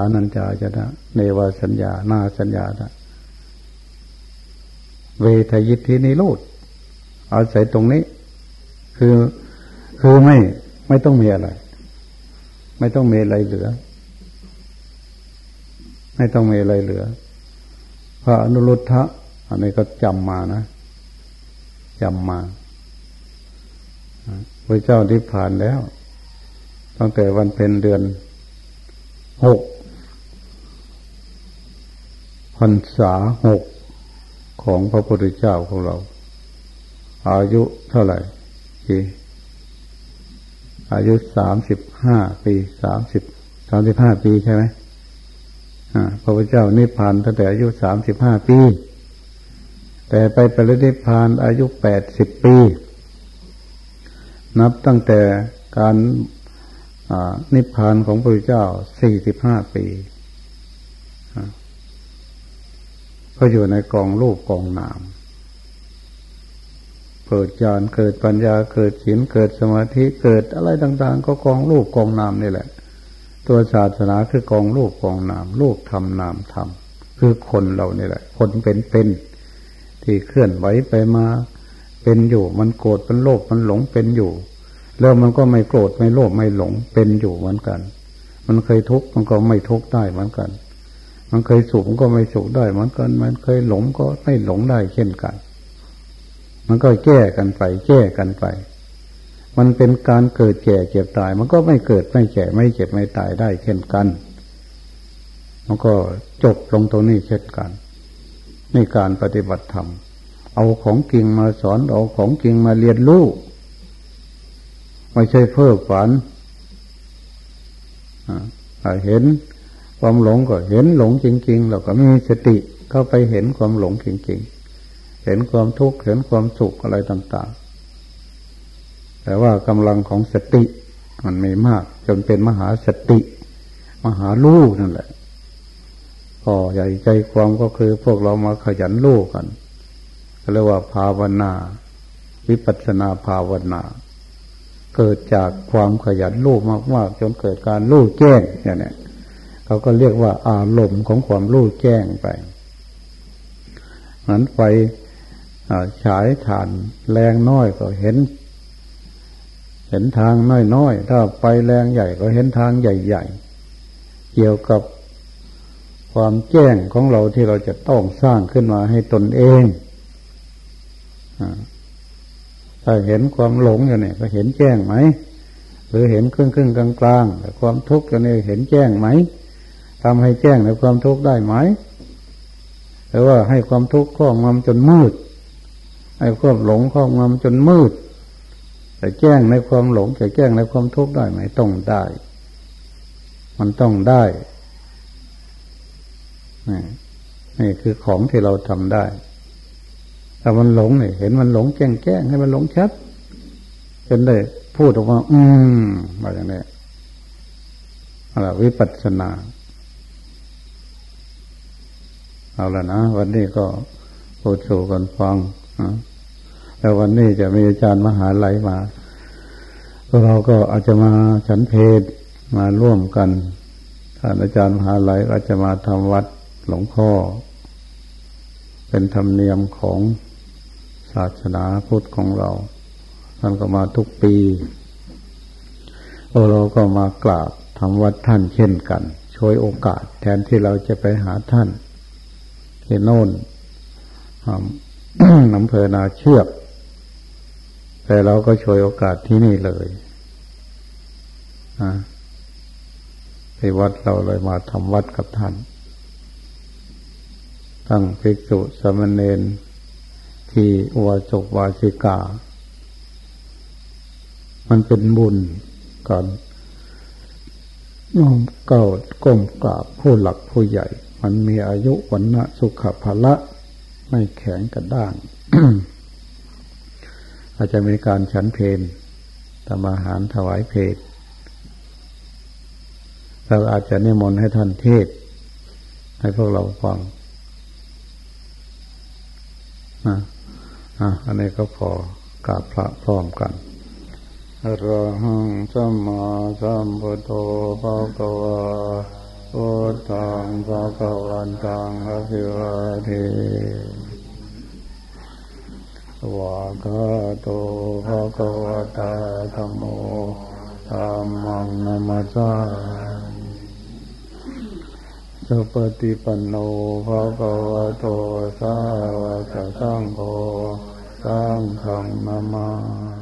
านัญจาจะนะเนวสัญญา นาสัญญานะเวทยิทธินิโรธอาศัยตรงนี้ คือคือไม่ไม่ต้องมีอะไร ไม่ต้องมีอะไรเหลือ ไม่ต้องมีอะไรเหลือ พระอนุรุทธะอันนี้ก็จำมานะจำมาพระเจ้าที่ผ่านแล้ว ตั้งแต่วันเพ็ญเดือนหก พรรษาหกของพระพุทธเจ้าของเรา อายุเท่าไหร่ีอายุสามสิบห้าปีสามสิบสามสิบห้าปีใช่ไหมพระพุทธเจ้านิพพานตั้งแต่อายุสามสิบห้าปี แต่ไปปรินิพพานอายุแปดสิบปี นับตั้งแต่การนิพพานของพระพุทธเจ้าสี่สิบห้าปี ก็อยู่ในกองรูปกองนาม เกิดญาณเกิดปัญญาเกิดศีลเกิดสมาธิเกิดอะไรต่าง ๆ ก็กองรูปกองนามนี่แหละ ตัวศาสนาคือกองรูปกองนามรูปทำนามทำคือคนเรานี่แหละ คนเป็นเป็นที่เคลื่อนไหวไปมาเป็นอยู่ มันโกรธมันโลภมันหลงเป็นอยู่ แล้วมันก็ไม่โกรธไม่โลภไม่หลงเป็นอยู่เหมือนกัน มันเคยทุกข์มันก็ไม่ทุกข์ได้เหมือนกัน มันเคยสุขมันก็ไม่สุขได้เหมือนกันมันเคยหลงก็ไม่หลงได้เช่นกัน มันก็แก้กันไป แก้กันไป มันเป็นการเกิดแก่เจ็บตาย มันก็ไม่เกิดไม่แก่ไม่เจ็บไม่ตายได้เช่นกัน มันก็จบลงตรงนี้เช่นกันในการปฏิบัติธรรมเอาของจริงมาสอนเอาของจริงมาเรียนรู้ไม่ใช่เพ้อฝันเห็น ความหลงก็เห็นหลงจริงๆเราก็มีสติเข้าไปเห็นความหลงจริงๆ เห็นความทุกข์เห็นความสุขอะไรต่างๆ แต่ว่ากำลังของสติมันไม่มาก จนเป็นมหาสติ มหาลูกนั่นแหละพอใหญ่ใจความก็คือพวกเรามาขยันลูกกันเรียกว่าภาวนา วิปัสนาภาวนา เกิดจากความขยันลูกมากๆ จนเกิดการลูกแจ้งเนี่ย เขาก็เรียกว่าอารมณ์ของความลูกแจ้งไปนั้นไฟฉายฐานแรงน้อยก็เห็น เห็นทางน้อยน้อยถ้าไฟแรงใหญ่ก็เห็นทางใหญ่ๆ เกี่ยวกับความแจ้งของเราที่เราจะต้องสร้างขึ้นมาให้ตนเองถ้าเห็นความหลงอยู่เนี่ยก็เห็นแจ้งไหม หรือเห็นครึ่งครึ่งกลางกลางแต่ความทุกข์อยู่เนี่ยเห็นแจ้งไหม ทำให้แจ้งในความทุกข์ได้ไหมหรือว่าให้ความทุกข์ครอบงำจนมืดไอ้ความหลงครอบงำจนมืดแต่แจ้งในความหลงจะแจ้งในความทุกข์ได้ไหมต้องได้ มันต้องได้นี่คือของที่เราทำได้ถ้ามันหลงเนี่ยเห็นมันหลงแจ้งแจ้งให้มันหลงชัดจนได้พูดออกมา อืมมาอย่างนี้อะไรวิปัสสนา เอาละนะวันนี้ก็พูดสู่กันฟังแล้ววันนี้จะมีอาจารย์มหาไหลมาเราก็อาจจะมาฉันเพศมาร่วมกันท่านอาจารย์มหาไหลก็จะมาทำวัดหลวงพ่อ เป็นธรรมเนียมของศาสนาพุทธของเราท่านก็มาทุกปีเราก็มากราบทำวัดท่านเช่นกัน ช่วยโอกาสแทนที่เราจะไปหาท่าน ที่โน่นอำเภอนาเชือก แต่เราก็ช่วยโอกาสที่นี่เลยนะไปวัดเราเลยมาทำวัดกับท่าน ตั้งภิกษุสมณเณรที่อวจกวาสิกา มันเป็นบุญก่อนน้อมเก่าก้มกราบผู้หลักผู้ใหญ่ มันมีอายุวันนะสุขภละ ไม่แข็งกระด้าง อาจจะมีการฉันเพนทำอาหารถวายเพลเราอาจจะนิมนต์ให้ท่านเทศ ให้พวกเราฟังนะอะอันนี้ก็พอกราบพระพร้อมกันอรหังสัมมาสัมพุทโธภะคะวะ โอตังภะคะวันตังอะพิวาเทวากาโตภะคะวะตาธัมโมธัมมังนามาจาสัพติปันโนภะคะวะโตสาวกสังโฆสังฆนามา